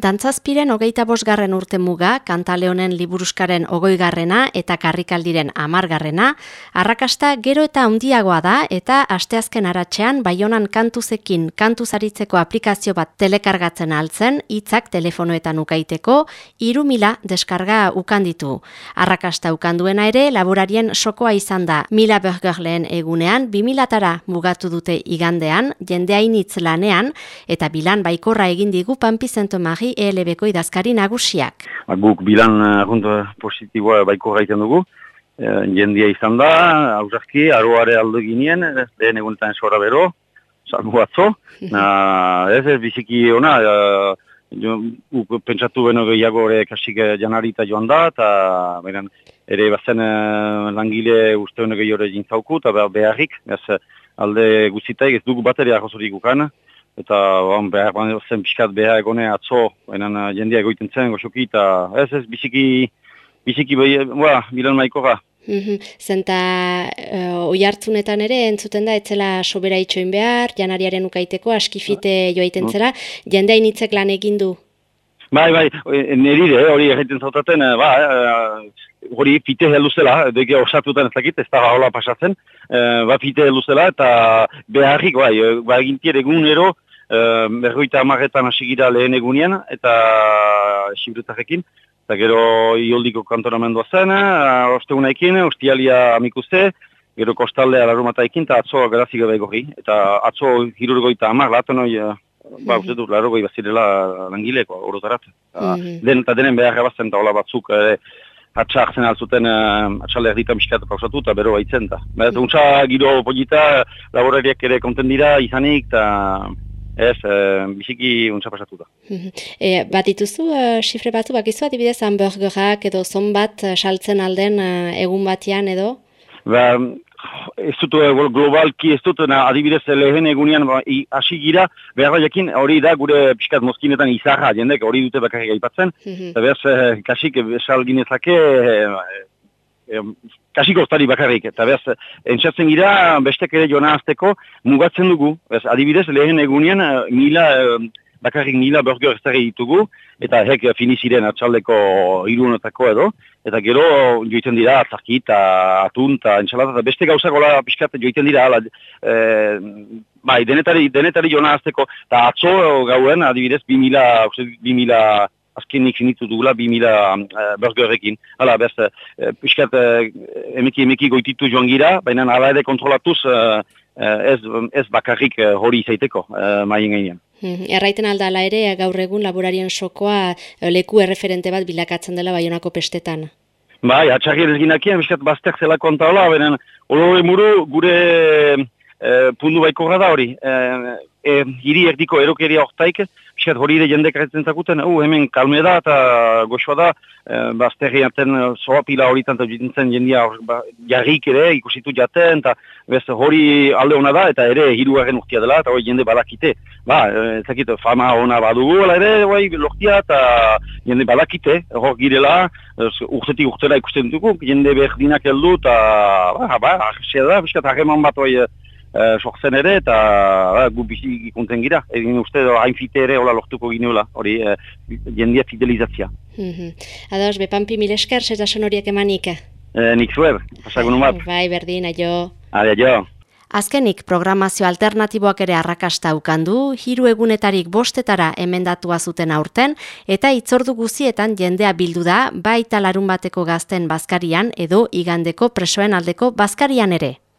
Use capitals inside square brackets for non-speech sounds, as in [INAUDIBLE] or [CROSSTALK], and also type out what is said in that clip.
Dantzazpiren hogeita bosgarren urte muga, kantaleonen liburuskaren ogoigarrena eta karrikaldiren amargarrena, arrakasta gero eta handiagoa da eta asteazken aratzean baionan kantuzekin kantuzaritzeko aplikazio bat telekargatzen altzen, hitzak telefonoetan ukaiteko, iru mila deskarga ukanditu. Arrakasta ukanduena ere, laborarien sokoa izan da mila bergerleen egunean, bimilatara mugatu dute igandean, jendeainitz lanean, eta bilan baikorra egin digu Pampizento Mari ELB-ko idazkari nagusiak. Ba, guk bilan uh, positiboa baiko gaiten dugu. Uh, jendia izan da, aurrazki, aroare aldo ginien, lehen egunetan esora bero, salbu atzo. [LAUGHS] Na, ez ez biziki ona, uh, pentsatu beno gehiago ere kasik janarita joan da, eta beren, ere bazen langile uste beno gehiago ere jintzauku, eta beharrik, ez, alde guzitaik ez dugu bateria jozorik ukan, eta bon, behar baina zen pixkat behar egone atzo, enan uh, jendia egoiten zen goxoki, eta ez ez biziki, biziki behi, boa, bilan maiko ga. Mhm. Zenta uh, oi hartzunetan ere entzuten da, etzela sobera itxoin behar, janariaren ukaiteko, askifite joaiten zera, jendea initzek lan egin du? Bai, bai, nire, hori egiten zautaten, ba, hori fite heldu zela, deke osatutan ez dakit, ez da hola pasatzen, ba fite heldu zela, eta beharrik, bai, ba egintier egunero, Uh, berroita amaretan hasigira lehen egunien, eta sibretarekin. Eta gero ioldiko kantonamendua zen, uh, oste unaikin, ostialia amikuste, gero kostaldea larumataekin, eta atzo garazik ebe gorri. Eta atzo hirurgoita amak, laten hori, uh, ba, uste dut, larugoi bazirela langileko, orotarat. Mm -hmm. Den, eta denen behar gabazten, eta hola batzuk, eh, atxa hartzen altzuten uh, atxale erdita miskatu pausatu eta bero baitzen da. Baina, untsa giro polita, laborariak ere konten dira, izanik, eta ez, e, biziki untsa pasatu da. [LAUGHS] e, bat dituzu, uh, xifre batu, bakizu adibidez, hamburgerak edo zon bat saltzen alden egun batean edo? Ba, ez dut globalki, ez dut adibidez lehen egunean ba, hasi gira, behar jakin hori da gure pixkat mozkinetan izarra jendek hori dute bakarrik aipatzen, [LAUGHS] eta behar kasik salginezake kasiko ostari bakarrik, eta behaz, entzatzen gira, bestek ere joan azteko, mugatzen dugu, behaz, adibidez, lehen egunean, eh, mila, bakarrik mila burger ez ditugu, eta hek finiziren atxaldeko irunotako edo, eta gero joiten dira atzarki eta atun eta entxalata, eta beste gauzak gola pixkat joiten dira, ala, e, bai, denetari, denetari joan azteko, eta atzo gauen, adibidez, bi mila, bi mila, azkenik finitu dugula bi mila uh, burgerrekin. Hala, bez, uh, piskat uh, emeki emeki goititu joan gira, baina ala ere kontrolatuz uh, ez, ez bakarrik uh, hori izaiteko uh, maien gainean. Hmm, erraiten aldala ere, gaur egun laborarien sokoa leku erreferente bat bilakatzen dela baionako pestetan. Bai, atxarri ezginakien, biskat bazter zelako antala, benen, olore muru gure e, pundu baiko da hori. E, e, hiri erdiko erokeria hortaik, Piskat hori ere jendek retzen zakuten, uh, hemen kalme da eta goxoa da, e, bazterri aten zoa pila horitan eta jitintzen jendia ba, jarrik ere ikusitu jaten, eta bez, hori alde hona da, eta ere hirugarren urtia dela, eta hori jende badakite. Ba, ezakit, fama hona badugu, ala ere, bai, lortia, eta jende badakite, hor girela, urtetik urtera ikusten dugu, jende berdinak heldu, eta, ba, ba, da, piskat, hageman bat, bai, uh, sortzen ere, eta uh, gu bizi ikuntzen gira. Egin uste, hain fite ere, hola lortuko gineula, hori uh, jendia fidelizatzia. Mm -hmm. Ados, bepampi mil esker, zeta sonoriak emanik? Eh, nik zuer, pasagun bat. Bai, berdin, aio. Aio, Azkenik programazio alternatiboak ere arrakasta ukandu, hiru egunetarik bostetara emendatua zuten aurten, eta itzordu guzietan jendea bildu da, baita larun bateko gazten bazkarian edo igandeko presoen aldeko bazkarian ere.